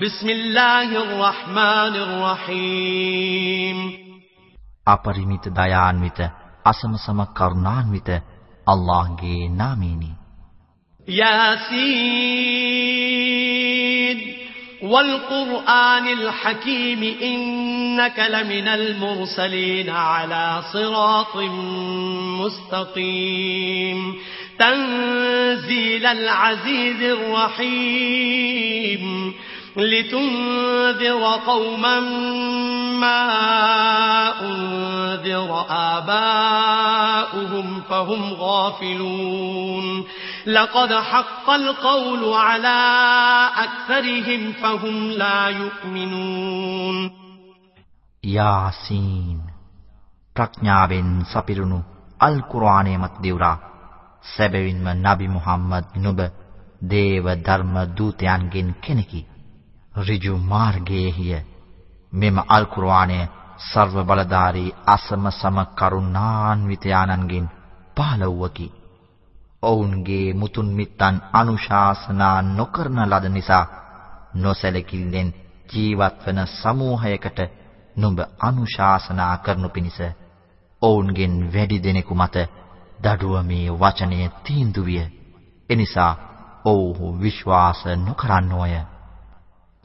بسم الله الرحمن الرحيم අපරිමිත දයාන්විත අසමසම කරුණාන්විත අල්ලාහ්ගේ නාමයෙනි ياسين والقرآن الحكيم إنك لمن المرسلين على صراط مستقيم تنزيل العزيز الرحيم لتنذر قوما ما أنذر آباؤهم فهم غافلون لقد حق القول على أكثرهم فهم لا يؤمنون යාසීන් ප්‍රඥාවෙන් සපිරුණු අල් කුර්ආනයේ මත දිවුරා සැබවින්ම නබි මුහම්මද් නුඹ දේව ධර්ම දූතයන්ගෙන් කෙනෙකි ඍජු මාර්ගයේය මෙම අල් කුර්ආනය සර්ව බලධාරී අසම සම කරුණාන්විත ආනන්ගෙන් පහළ වූකි. ඔවුන්ගේ මුතුන් මිත්තන් අනුශාසනා නොකරන ලද නිසා නොසැලකිල්ලෙන් ජීවත් වන සමූහයකට නුඹ අනුශාසනා කරනු පිණිස ඔවුන්ගෙන් වැඩි දෙනෙකු මත දඩුවමේ වචනය තීන්දුව විය. එනිසා ඔව්හු විශ්වාස නොකරන්නෝය.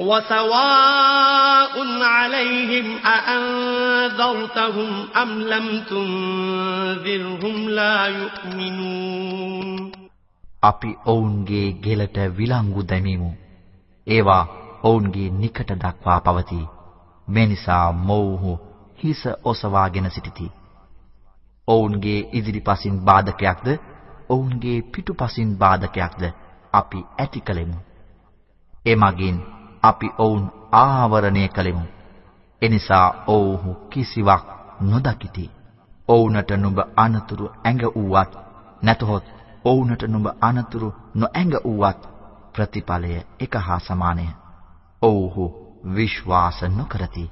وسواء عليهم أأنذرتهم أم لم تنذرهم لا يؤمنون අපි ඔවුන්ගේ ගෙලට විලංගු දැමීමු. ඒවා ඔවුන්ගේ නිකට දක්වා පවතී. මේ නිසා මොවුහු හිස ඔසවාගෙන සිටිති. ඔවුන්ගේ ඉදිරිපසින් බාධකයක්ද ඔවුන්ගේ පිටුපසින් බාධකයක්ද අපි ඇති කලෙමු. එමගින් අපි ඔවුන් ආවරණය කළෙමු. එනිසා ඔවුහු කිසිවක් නොදකිති. ඔවුන්ට නුඹ අනතුරු ඇඟ වූවත් නැතහොත් ඔවුන්ට නුඹ අනතුරු නොඇඟ වූවත් ප්‍රතිඵලය එක හා සමානය. ඔවුහු විශ්වාස නොකරති.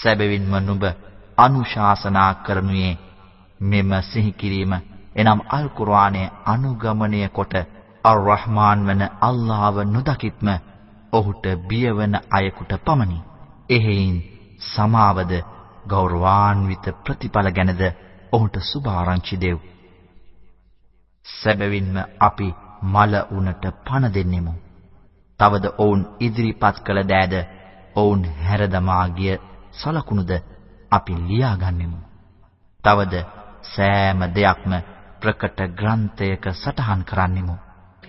සැබවින්ම නුඹ අනුශාසනා කරනුයේ මෙම සිහි කිරීම එනම් අල් කුර්ආනය අනුගමනය කොට අර්-රහ්මාන් වන අල්ලාහව නොදකිත්ම ඔහුට බියවන අයෙකුට පමණි. එහෙයින් සමාවද ගෞරවාන්විත ප්‍රතිඵල ගැනද ඔහුට සුභාරංචි දෙව්. සැබවින්ම අපි මල උනට පණ දෙන්නෙමු. තවද ඔවුන් ඉදිරිපත් කළ දෑද ඔවුන් හැරදමා ගිය සලකුණුද අපි ලියාගන්නෙමු. තවද සෑම දෙයක්ම ප්‍රකට ග්‍රන්ථයක සටහන් කරන්නෙමු.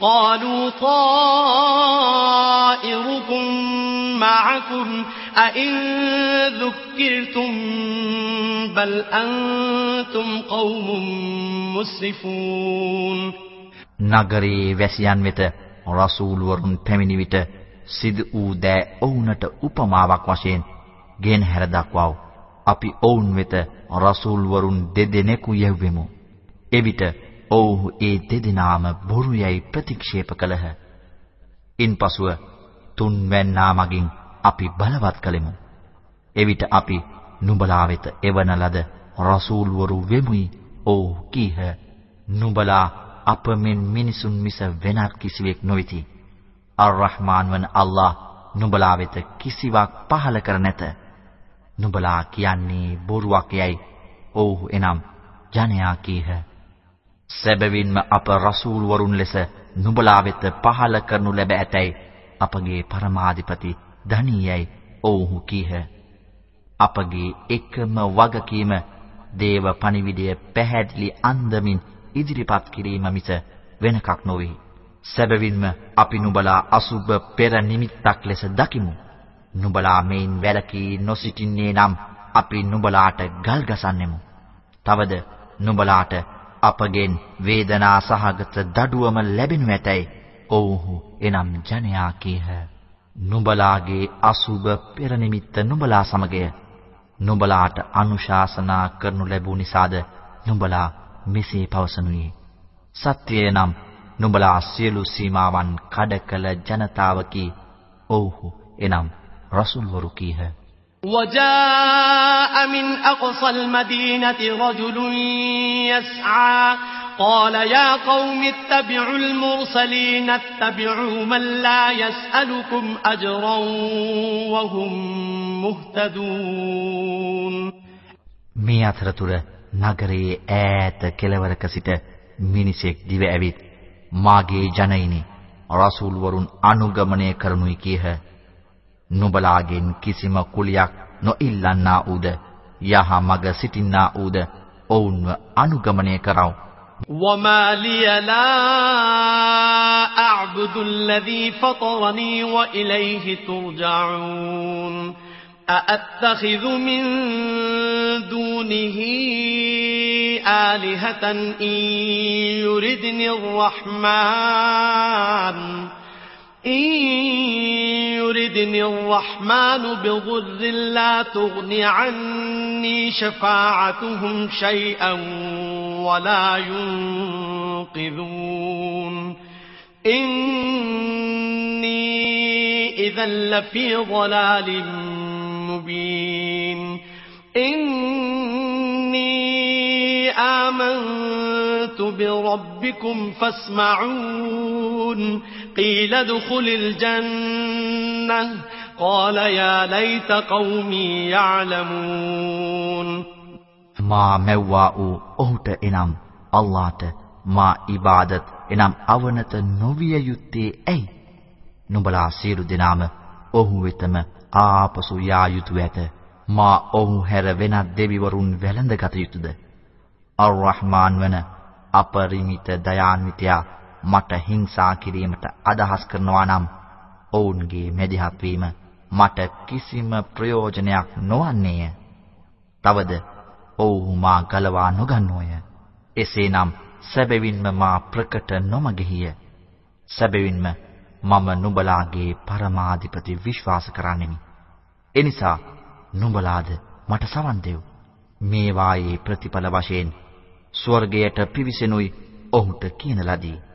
قالوا طائركم معكم أئن ذكرتم بل أنتم قوم مسرفون නගරයේ වැසියන් වෙත රසූල් වරුන් පැමිණි විට සිදු වූ දෑ ඔවුන්ට උපමාවක් වශයෙන් ගෙන හැර දක්වව. අපි ඔවුන් වෙත රසූල් වරුන් දෙදෙනෙකු යැවෙමු. එවිට ඔව්හු ඒ දෙදෙනාම බොරු යයි ප්‍රතික්ෂේප කළහ. ඉන්පසුව තුන්වැන්නා මගින් අපි බලවත් කළෙමු. එවිට අපි නුඹලා වෙත එවන ලද රසූල් වරු වෙමුයි. ඔව් කීහ. නුඹලා අප මෙන් මිනිසුන් මිස වෙනත් කිසිවෙක් නොවිති. අර්-රහ්මාන් වන අල්ලාහ් නුඹලා වෙත කිසිවක් පහල කර නැත. නුඹලා කියන්නේ බොරුවක් යයි. ඔව් එනම් ජනයා කීහ. සැබවින්ම අප රසූල් වරුන් ලෙස නුඹලා වෙත පහල කරනු ලැබ ඇතැයි අපගේ පරමාධිපති ධනියයි ඔව්හු කීහ. අපගේ එකම වගකීම දේව පණිවිඩය පැහැදිලි අන්දමින් ඉදිරිපත් කිරීම මිස වෙනකක් නොවේ. සැබවින්ම අපි නුඹලා අසුබ පෙර නිමිත්තක් ලෙස දකිමු. නුඹලා මේන් වැළකී නොසිටින්නේ නම් අපි නුඹලාට ගල් ගසන්නෙමු. තවද නුඹලාට අපගෙන් වේදනා සහගත දඩුවම ලැබෙනු ඇතැයි ඔව්හු එනම් ජනයා කීහ. නුඹලාගේ අසුබ පෙර නිමිත්ත නුඹලා සමගය. නුඹලාට අනුශාසනා කරනු ලැබූ නිසාද නුඹලා මෙසේ පවසනුයේ. සත්‍යය නම් නුඹලා සියලු සීමාවන් කඩ කළ ජනතාවකි. ඔව්හු එනම් රසූල් වරු කීහ. وجاء من أقصى المدينة رجل يسعى قال يا قوم اتبعوا المرسلين اتبعوا من لا يسألكم أجرا وهم مهتدون මේ අතරතුර නගරයේ ඈත කෙළවරක සිට මිනිසෙක් දිව ඇවිත් මාගේ ජනයිනි රසූල් වරුන් අනුගමනය කරනුයි කීහ නුඹලාගෙන් කිසිම කුලියක් නොඉල්ලන්නා ඌද යහ මග සිටින්නා ඌද ඔවුන්ව අනුගමනය කරව. وما لي لا أعبد الذي فطرني وإليه ترجعون أأتخذ من دونه آلهة إن يردني الرحمن إن يردني الرحمن بضر لا تغن عني شفاعتهم شيئا ولا ينقذون. إني إذا لفي ضلال مبين. إني آمنت بربكم فاسمعون. قيل ادخل الجنة قال يا ليت قومي يعلمون මා මැව්වා වූ ඔහුට එනම් අල්ලාහට මා ඉබාදත් එනම් අවනත නොවිය යුත්තේ ඇයි? නුඹලා සියලු දෙනාම ඔහු වෙතම ආපසු යා යුතු ඇත. මා ඔහු හැර වෙනත් දෙවිවරුන් වැළඳගත යුතුයද? අර්-රහ්මාන් වන අපරිමිත දයාන්විතයා මට හිංසා කිරීමට අදහස් කරනවා නම් ඔවුන්ගේ මැදිහත් වීම මට කිසිම ප්‍රයෝජනයක් නොවන්නේය. තවද ඔව්හු මා ගලවා නොගන්නෝය. එසේනම් සැබවින්ම මා ප්‍රකට නොමගෙහිය. සැබවින්ම මම නුඹලාගේ පරමාධිපති විශ්වාස කරන්නෙමි. එනිසා නුඹලාද මට සවන් දෙව්. මේ වායේ ප්‍රතිඵල වශයෙන් ස්වර්ගයට පිවිසෙනුයි ඔහුට කියන ලදී.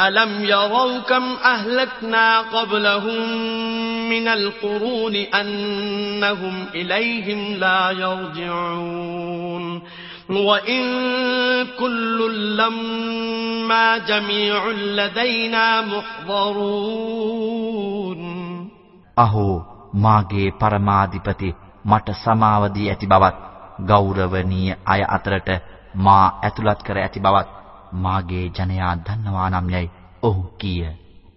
ألم يروا كم أهلكنا قبلهم من القرون أنهم إليهم لا يرجعون وإن كل لما جميع لدينا محضرون අහෝ මාගේ පරමාධිපති මට සමාව දී ඇති බවත් ගෞරවනීය අය අතරට මා ඇතුළත් කර ඇති බවත් මාගේ ජනයා දන්නවා නම් යයි ඔහු කීය.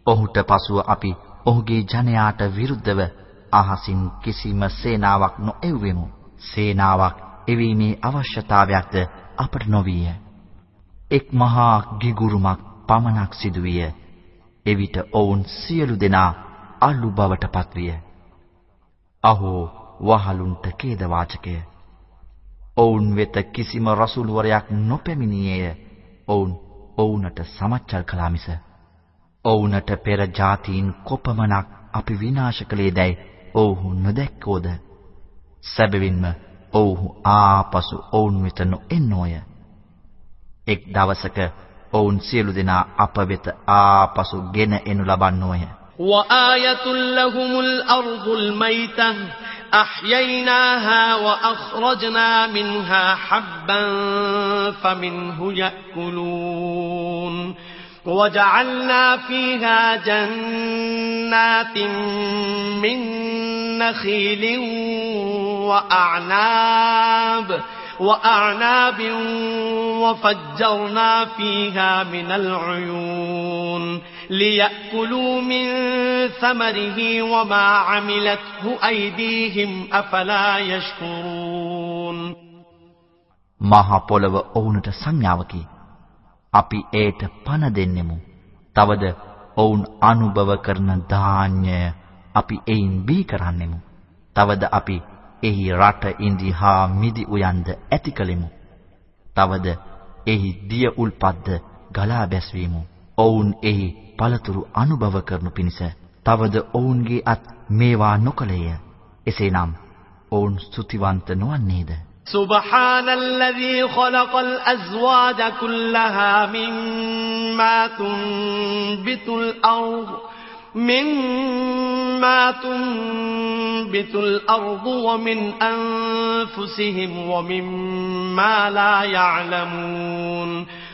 ඔහුට පසුව අපි ඔහුගේ ජනයාට විරුද්ධව අහසින් කිසිම සේනාවක් නොඑව්වෙමු. සේනාවක් එවීමේ අවශ්‍යතාවයක්ද අපට නොවිය. එක් මහා ගිගුරුමක් පමණක් සිදුවිය. එවිට ඔවුන් සියලු දෙනා අලු බවට පත්විය. අහෝ වහලුන්ට ඛේද වාචකය. ඔවුන් වෙත කිසිම රසූල්වරයෙක් නොපැමිණියේය. ඔවුන් ඔවුන්ට සමච්චල් කළා මිස ඔවුන්ට පෙර જાතීන් කොපමණක් අපි විනාශ කළේදයි ඔවුහු නොදැක්කෝද? සැබවින්ම ඔවුහු ආපසු ඔවුන් වෙත නොඑන්නෝය. එක් දවසක ඔවුන් සියලු දෙනා අප වෙත ආපසු ගෙන එනු ලබන්නෝය. وآية لهم الأرض الميتة أحييناها وأخرجنا منها حبا فمنه يأكلون وجعلنا فيها جنات من نخيل وأعناب وأعناب وفجرنا فيها من العيون ليأكلوا من ثمره وما عملته أيديهم أفلا يشكرون මහ පොළව ඔවුන්ට සංඥාවකි. අපි ඒට පණ දෙන්නෙමු. තවද ඔවුන් අනුභව කරන ධාන්‍ය අපි එයින් බී කරන්නෙමු. තවද අපි එහි රට ඉන්දි හා මිදි උයන්ද ඇති කලෙමු. තවද එහි දිය උල්පත්ද ගලා බැස්වීමු. ඔවුන් එහි පළතුරු අනුභව කරනු පිණිස තවද ඔවුන්ගේ අත් මේවා නොකලේය. එසේනම් ඔවුන් ස්තුතිවන්ත නොවන්නේද? سبحان الذي خلق الأزواج كلها مما تنبت الأرض مما تنبت الأرض ومن أنفسهم ومما لا يعلمون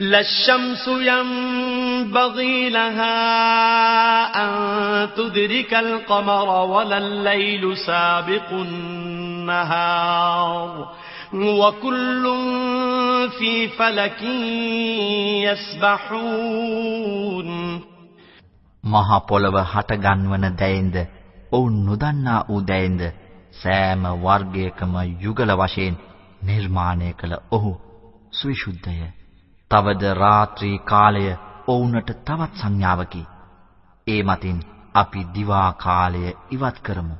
لا الشمس ينبغي لها أن تدرك القمر ولا الليل سابق النهار وكل في فلك يسبحون මහ පොළව හටගන්වන දැයෙන්ද ඔවුන් නොදන්නා වූ දැයෙන්ද සෑම වර්ගයකම යුගල වශයෙන් නිර්මාණය කළ ඔහු සවිසුද්ධය. තවද රාත්‍රී කාලය ඔවුන්ට තවත් සංඥාවකි. ඒ මතින් අපි දිවා කාලය ඉවත් කරමු.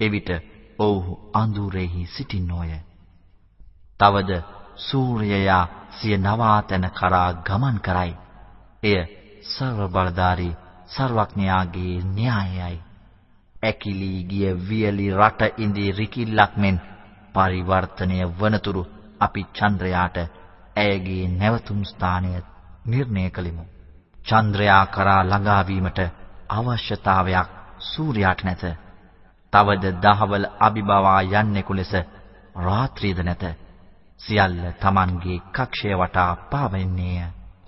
එවිට ඔව්හු අඳුරෙහි සිටින්නෝය. තවද සූර්යයා සිය නවාතැන කරා ගමන් කරයි. එය සර්ව බලධාරී සර්වඥයාගේ න්‍යායයයි. ඇකිලි ගිය වියලි රට ඉඳි රිකිල්ලක් මෙන් පරිවර්තනය වනතුරු අපි චන්ද්‍රයාට ඇයගේ නැවතුම් ස්ථානය නිර්ණය කළෙමු. චන්ද්‍රයා කරා ළඟා වීමට අවශ්‍යතාවයක් සූර්යාට නැත. තවද දහවල අභිබවා යන්නෙකු ලෙස රාත්‍රියද නැත. සියල්ල Tamanගේ කක්ෂය වටා පාවෙන්නේය.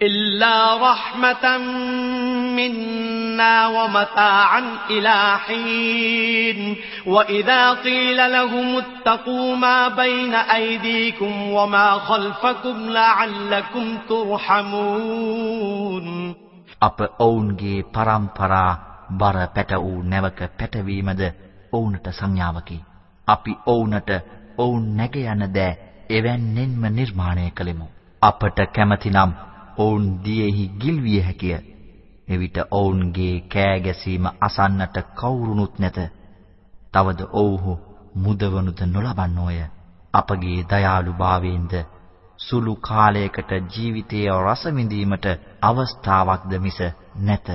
إلا رحمة منا ومتاعا إلى حين وإذا قيل لهم اتقوا ما بين أيديكم وما خلفكم لعلكم ترحمون අප ඔවුන්ගේ පරම්පරා බර පැට වූ නැවක පැටවීමද ඔවුන්ට සංඥාවකි. අපි ඔවුන්ට ඔවුන් නැග යන දෑ එවැන්නෙන්ම නිර්මාණය කළෙමු. අපට කැමතිනම් ඔවුන් දියෙහි ගිල්විය හැකිය. එවිට ඔවුන්ගේ කෑ ගැසීම අසන්නට කවුරුනුත් නැත. තවද ඔව්හු මුදවනුද නොලබන්නෝය. අපගේ දයාලුභාවයෙන්ද සුළු කාලයකට ජීවිතයේ රස විඳීමට අවස්ථාවක්ද මිස නැත.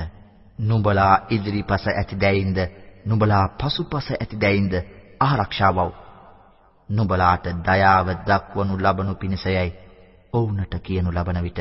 නුඹලා ඉදිරිපස ඇති දැයින්ද නුඹලා පසුපස ඇති දැයින්ද ආරක්ෂාවව්. නුඹලාට දයාව දක්වනු ලබනු පිණිසයයි ඔවුන්ට කියනු ලබන විට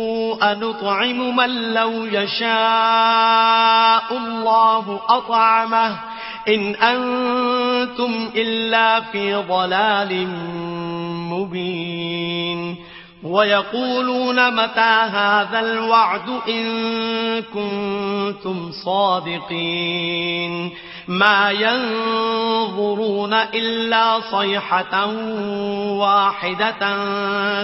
أنطعم من لو يشاء الله أطعمه. إن أنتم إلا في ضلال مبين. ويقولون متى هذا الوعد إن كنتم صادقين. ما ينظرون إلا صيحة واحدة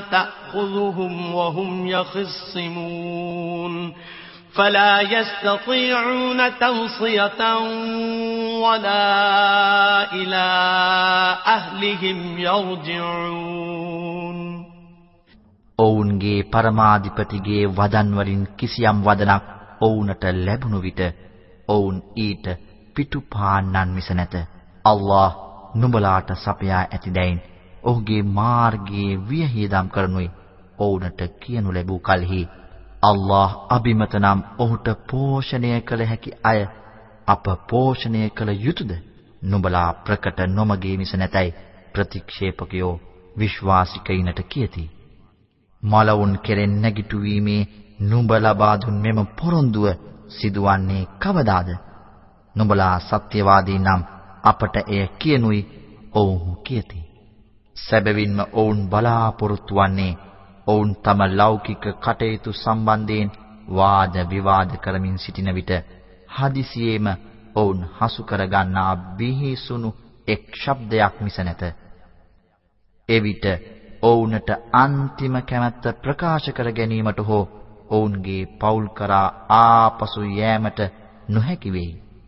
تأخذهم وهم يخصمون فلا يستطيعون توصية ولا إلى أهلهم يرجعون ඔවුන්ගේ පරමාධිපතිගේ වදන් වලින් කිසියම් වදනක් ඔවුන්ට ලැබුණු විට ඔවුන් ඊට පිටුපාන්නන් මිස නැත. අල්ලාහ් නුඹලාට සපයා ඇති දැයින් ඔහුගේ මාර්ගයේ වියහියදම් කරනුයි ඔවුන්ට කියනු ලැබූ කලෙහි අල්ලාහ් අබිමත නම් ඔහුට පෝෂණය කළ හැකි අය අප පෝෂණය කළ යුතුයද? නුඹලා ප්‍රකට නොමගේ මිස නැතයි ප්‍රතික්ෂේපකයෝ විශ්වාසිකයිනට කියති. මලවුන් කෙරෙන් නැගිටුවීමේ නුඹ ලබා දුන් මෙම පොරොන්දුව සිදුවන්නේ කවදාද? නුඹලා සත්‍යවාදී නම් අපට එය කියනුයි ඔවුහු කියති. සැබවින්ම ඔවුන් බලාපොරොත්තු වන්නේ ඔවුන් තම ලෞකික කටයුතු සම්බන්ධයෙන් වාද විවාද කරමින් සිටින විට හදිසියේම ඔවුන් හසු කරගන්නා බිහිසුණු එක් ශබ්දයක් මිස නැත. එවිට ඔවුන්ට අන්තිම කැමැත්ත ප්‍රකාශ කර ගැනීමට හෝ ඔවුන්ගේ පෞල් කරා ආපසු යෑමට නොහැකි වෙයි.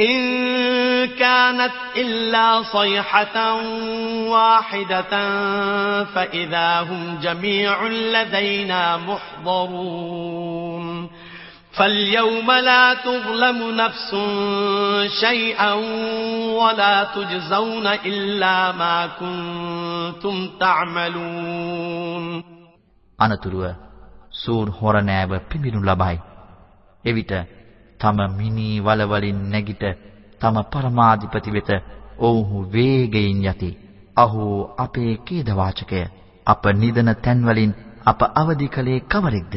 إن كانت إلا صيحة واحدة فإذا هم جميع لدينا محضرون فاليوم لا تظلم نفس شيئا ولا تجزون إلا ما كنتم تعملون අනතුරුව සූර් හොරණෑව පිඹිනු ලබයි. එවිට තම මිනී වලවලින් නැගිට තම පරමාධිපති වෙත ඔවුහු වේගයෙන් යති. අහෝ අපේ කේද වාචකය අප නිදන තැන්වලින් අප අවදි කළේ කවරෙක්ද?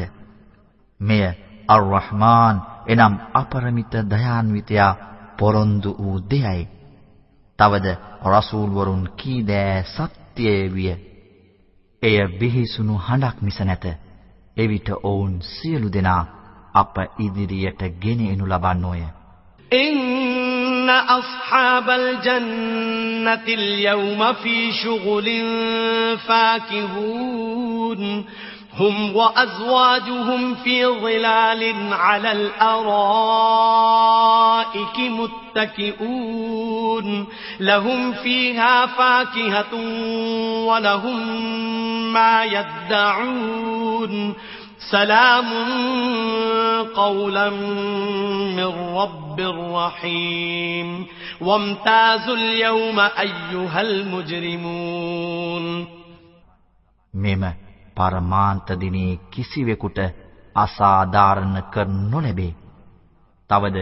මෙය අර්-රහ්මාන් එනම් අපරමිත දයාන්විතයා පොරොන්දු වූ දෙයයි. තවද රසූල් වරුන් කී දෑ සත්‍යය විය. එය බිහිසුණු හඬක් මිස නැත. එවිට ඔවුන් සියලු දෙනා අප ඉදිරියට ගෙන එනු ලබන්නෝය. إن إن أصحاب الجنة اليوم في شغل فاكهون هم وأزواجهم في ظلال على الأرائك متكئون لهم فيها فاكهة ولهم ما يدعون سلام قولا من رب رحيم وامتازوا اليوم أيها المجرمون මෙම පරමාන්ත දිනේ කිසිවෙකුට අසාධාරණ කර නොලැබේ. තවද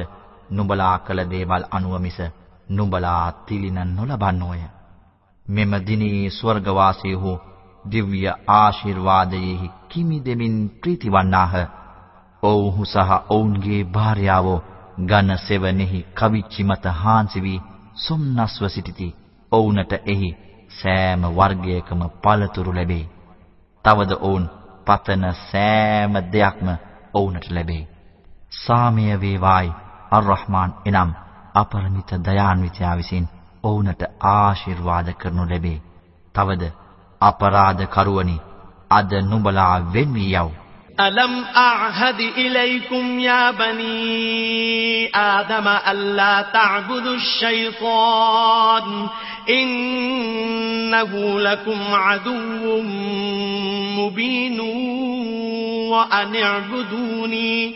නුඹලා කළ දේවල් අනුව මිස නුඹලා තිලින නොලබන්නෝය. මෙම දිනේ ස්වර්ගවාසීහු දිව්‍ය ආශිර්වාදයෙහි කිමි දෙමින් ප්‍රීතිවන්නාහ. ඔව්හු සහ ඔවුන්ගේ භාර්යාවෝ ඝන සෙවණෙහි කවිච්චි මත හාන්සි වී සොම්නස්ව සිටිති. ඔවුන්ට එහි සෑම වර්ගයකම පළතුරු ලැබේ. තවද ඔවුන් පතන සෑම දෙයක්ම ඔවුන්ට ලැබේ. සාමය වේවායි අර්-රහ්මාන් එනම් අපරිමිත දයාන්විතයා විසින් ඔවුන්ට ආශිර්වාද කරනු ලැබේ. තවද අපරාධ කරුවනි අද නුඹලා වෙන් වී යව්. ألم أعهد إليكم يا بني آدم ألا تعبدوا الشيطان إنه لكم عدو مبين وأن اعبدوني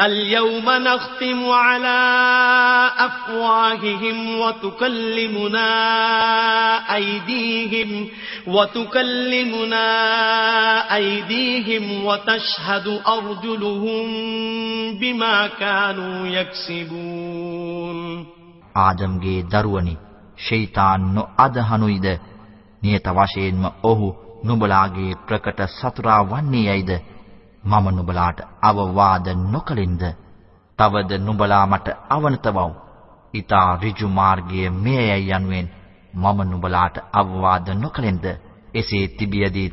اليوم نختم على أفواههم وتكلمنا أيديهم وتكلمنا أيديهم وتشهد أرجلهم بما كانوا يكسبون ආදම්ගේ දරුවනි ෂයිතාන් නොඅදහනුයිද නියත වශයෙන්ම ඔහු නුඹලාගේ ප්‍රකට සතුරා වන්නේ යයිද මම නුඹලාට අවවාද නොකලින්ද? තවද නුඹලා මට අවනතවව්. ඊතා ඍජු මාර්ගයේ මෙයයි යනුවෙන් මම නුඹලාට අවවාද නොකලෙන්ද? එසේ තිබියදී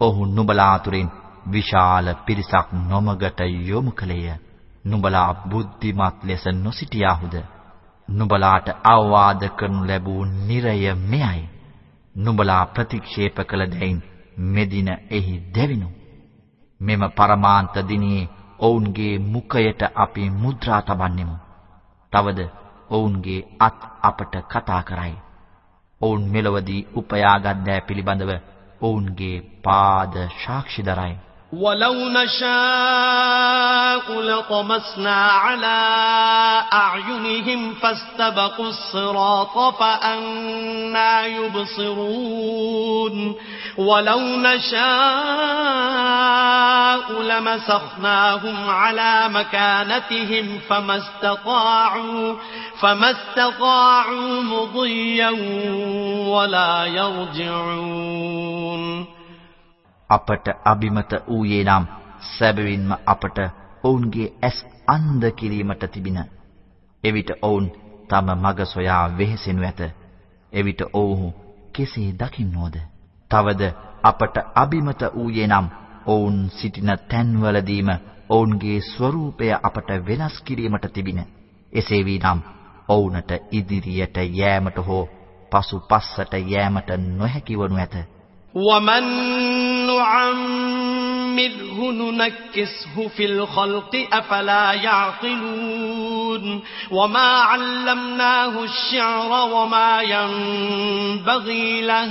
ඔහු නුඹලා අතුරින් විශාල පිරිසක් නොමගට යොමු කලේය නුඹලා බුද්ධිමත් ලෙස නොසිටියාහුද? නුඹලාට අවවාද කරනු ලැබූ නිරය මෙයයි. නුඹලා ප්‍රතික්ෂේප කළ දෙයින් මෙදින එහි දෙවිනු. මෙම පරමාන්ත දිනේ ඔවුන්ගේ මුඛයට අපි මුද්‍රා තබන්නෙමු. තවද ඔවුන්ගේ අත් අපට කතා කරයි. ඔවුන් මෙලොවදී උපයාගත් දෑ පිළිබඳව ඔවුන්ගේ පාද සාක්ෂි දරයි. ولو نشاء لطمسنا على أعينهم فاستبقوا الصراط فأنا يبصرون ولو نشاء لمسخناهم على مكانتهم فما استطاعوا فما استطاعوا مضيا ولا يرجعون අපට අබිමත ඌයේ නම් සැබවින්ම අපට ඔවුන්ගේ ඇස් අන්ධ කිරීමට තිබින. එවිට ඔවුන් තම මග සොයා වෙහෙසෙනු ඇත. එවිට ඔවුහු කෙසේ දකින්නෝද? තවද අපට අබිමත වූයේ නම් ඔවුන් සිටින තැන්වලදීම ඔවුන්ගේ ස්වરૂපය අපට වෙනස් කිරීමට තිබින. එසේ වීනම් ඔවුන්ට ඉදිරියට යෑමට හෝ පසු පස්සට යෑමට නොහැකි වනු ඇත. وَمَن نُعَمِّرْهُ نُنَكِّسْهُ فِي الْخَلْقِ أَفَلَا يَعْقِلُونَ وَمَا عَلَّمْنَاهُ الشِّعْرَ وَمَا يَنبَغِي لَهُ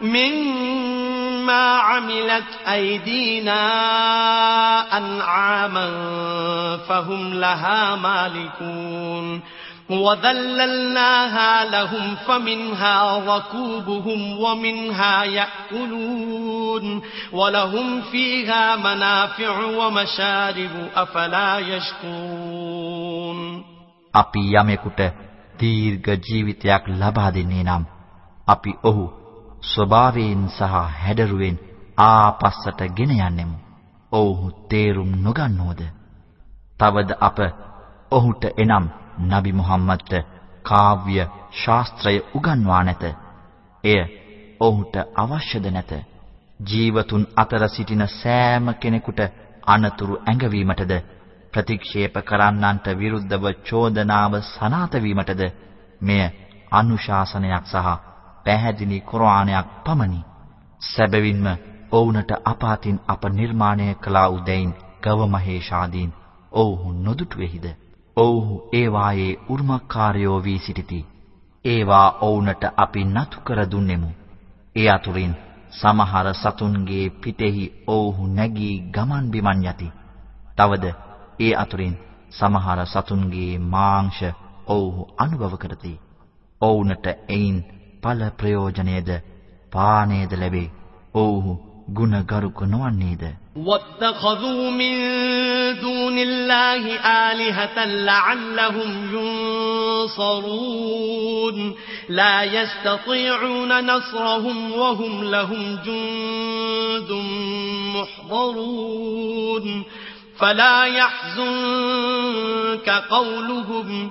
مما عملت أيدينا أنعاما فهم لها مالكون وذللناها لهم فمنها ركوبهم ومنها يأكلون ولهم فيها منافع ومشارب أفلا يشكرون අපි යමෙකුට දීර්ඝ ජීවිතයක් ලබා දෙන්නේ නම් අපි ඔහු ස්වභාවයෙන් සහ හැඩරුවෙන් ආපස්සට ගෙන යන්නෙමු. ඔව්හු තේරුම් නොගන්නෝද? තවද අප ඔහුට එනම් නබි මුහම්මද්ට කාව්‍ය ශාස්ත්‍රය උගන්වා නැත. එය ඔහුට අවශ්‍යද නැත. ජීවතුන් අතර සිටින සෑම කෙනෙකුට අනතුරු ඇඟවීමටද ප්‍රතික්ෂේප කරන්නන්ට විරුද්ධව චෝදනාව සනාත වීමටද මෙය අනුශාසනයක් සහ පැහැදිලි කුර්ආනයක් පමණි. සැබවින්ම ඔවුන්ට අපාතින් අප නිර්මාණය කළා උදැයින් ගව මහේෂාදීන් ඔව්හු නොදුටුවේහිද? ඔව්හු ඒවායේ උරුමකාරයෝ වී සිටිති. ඒවා ඔවුන්ට අපි නතු කර දුන්නෙමු. ඒ අතුරින් සමහර සතුන්ගේ පිටෙහි ඔව්හු නැගී ගමන් බිමන් යති. තවද ඒ අතුරින් සමහර සතුන්ගේ මාංශ ඔව්හු අනුභව කරති. ඔවුන්ට එයින් ඵල ප්‍රයෝජනයේද පානේද ලැබේ. ඔව්හු ගුණගරුක නොවන්නේද? واتخذوا من دون الله آلهة لعلهم ينصرون لا يستطيعون نصرهم وهم لهم جند محضرون فلا يحزنك قولهم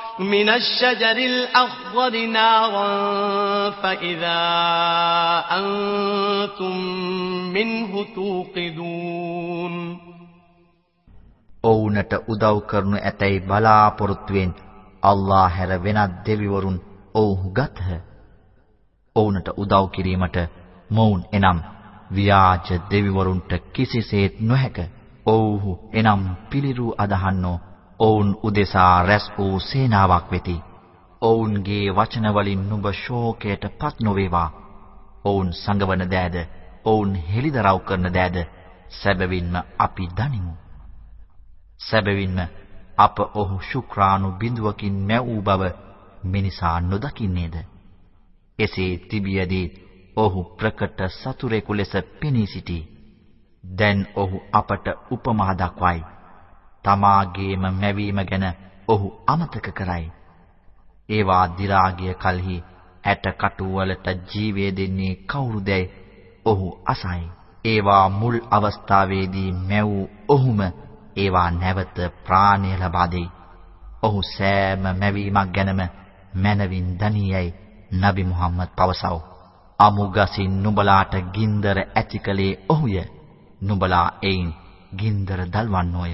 من الشجر الأخضر نارا فإذا أنتم منه توقدون ඔවුන්ට උදව් කරනු ඇතැයි බලාපොරොත්තුවෙන් අල්ලා හැර වෙනත් දෙවිවරුන් ඔවුහු ගත්හ. ඔවුන්ට උදව් කිරීමට මොවුන් එනම් ව්‍යාජ දෙවිවරුන්ට කිසිසේත් නොහැක. ඔව්හු එනම් පිළිරු අදහන්නෝ ඔවුන් උදෙසා රැස් වූ සේනාවක් වෙති. ඔවුන්ගේ වචන වලින් නුඹ ශෝකයට පත් නොවේවා. ඔවුන් සංගවන දෑද, ඔවුන් හෙලිදරව් කරන දෑද සැබවින්ම අපි දනිමු. සැබවින්ම අප ඔහු ශුක්‍රාණු බිඳුවකින් මැවූ බව මිනිසා නොදකින්නේද? එසේ තිබියදී ඔහු ප්‍රකට සතුරෙකු ලෙස පෙනී සිටී. දැන් ඔහු අපට උපමා දක්වයි. තමාගේම මැවීම ගැන ඔහු අමතක කරයි. ඒවා දි รา ගිය කලෙහි ඇට කටු වලට ජීවය දෙන්නේ කවුරුදැයි ඔහු අසයි. ඒවා මුල් අවස්ථාවේදී මැවූ ඔහුම ඒවා නැවත ප්‍රාණය ලබා දෙයි. ඔහු සෑම මැවීමක් ගැනම මනවින් දනියයි නබි මුහම්මද් පවසව. අමුගසින් නුඹලාට ගින්දර ඇති කලේ ඔහුය. නුඹලා එයින් ගින්දර දල්වන්නෝය.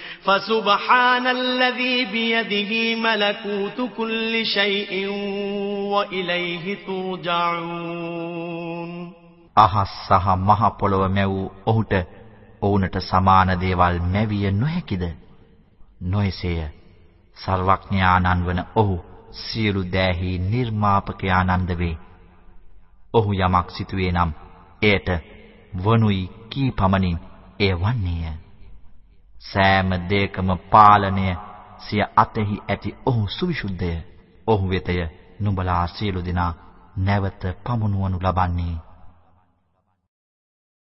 فسبحان الذي بيده ملكوت كل شيء وإليه ترجعون අහස් සහ මහ පොළව මැවූ ඔහුට ඔවුන්ට සමාන දේවල් මැවිය නොහැකිද නොයසේය සර්වඥානන් වන ඔහු සියලු දෑහි නිර්මාපකයානන්ද වේ ඔහු යමක් සිතුවේ නම් එයට වනුයි කී පමණින් එය වන්නේය. සෑම දෙයකම පාලනය සිය අතෙහි ඇති ඔහු සුවිසුද්ධය. ඔහු වෙතය නුඹලා සියලු දෙනා නැවත පමුණුවනු ලබන්නේ.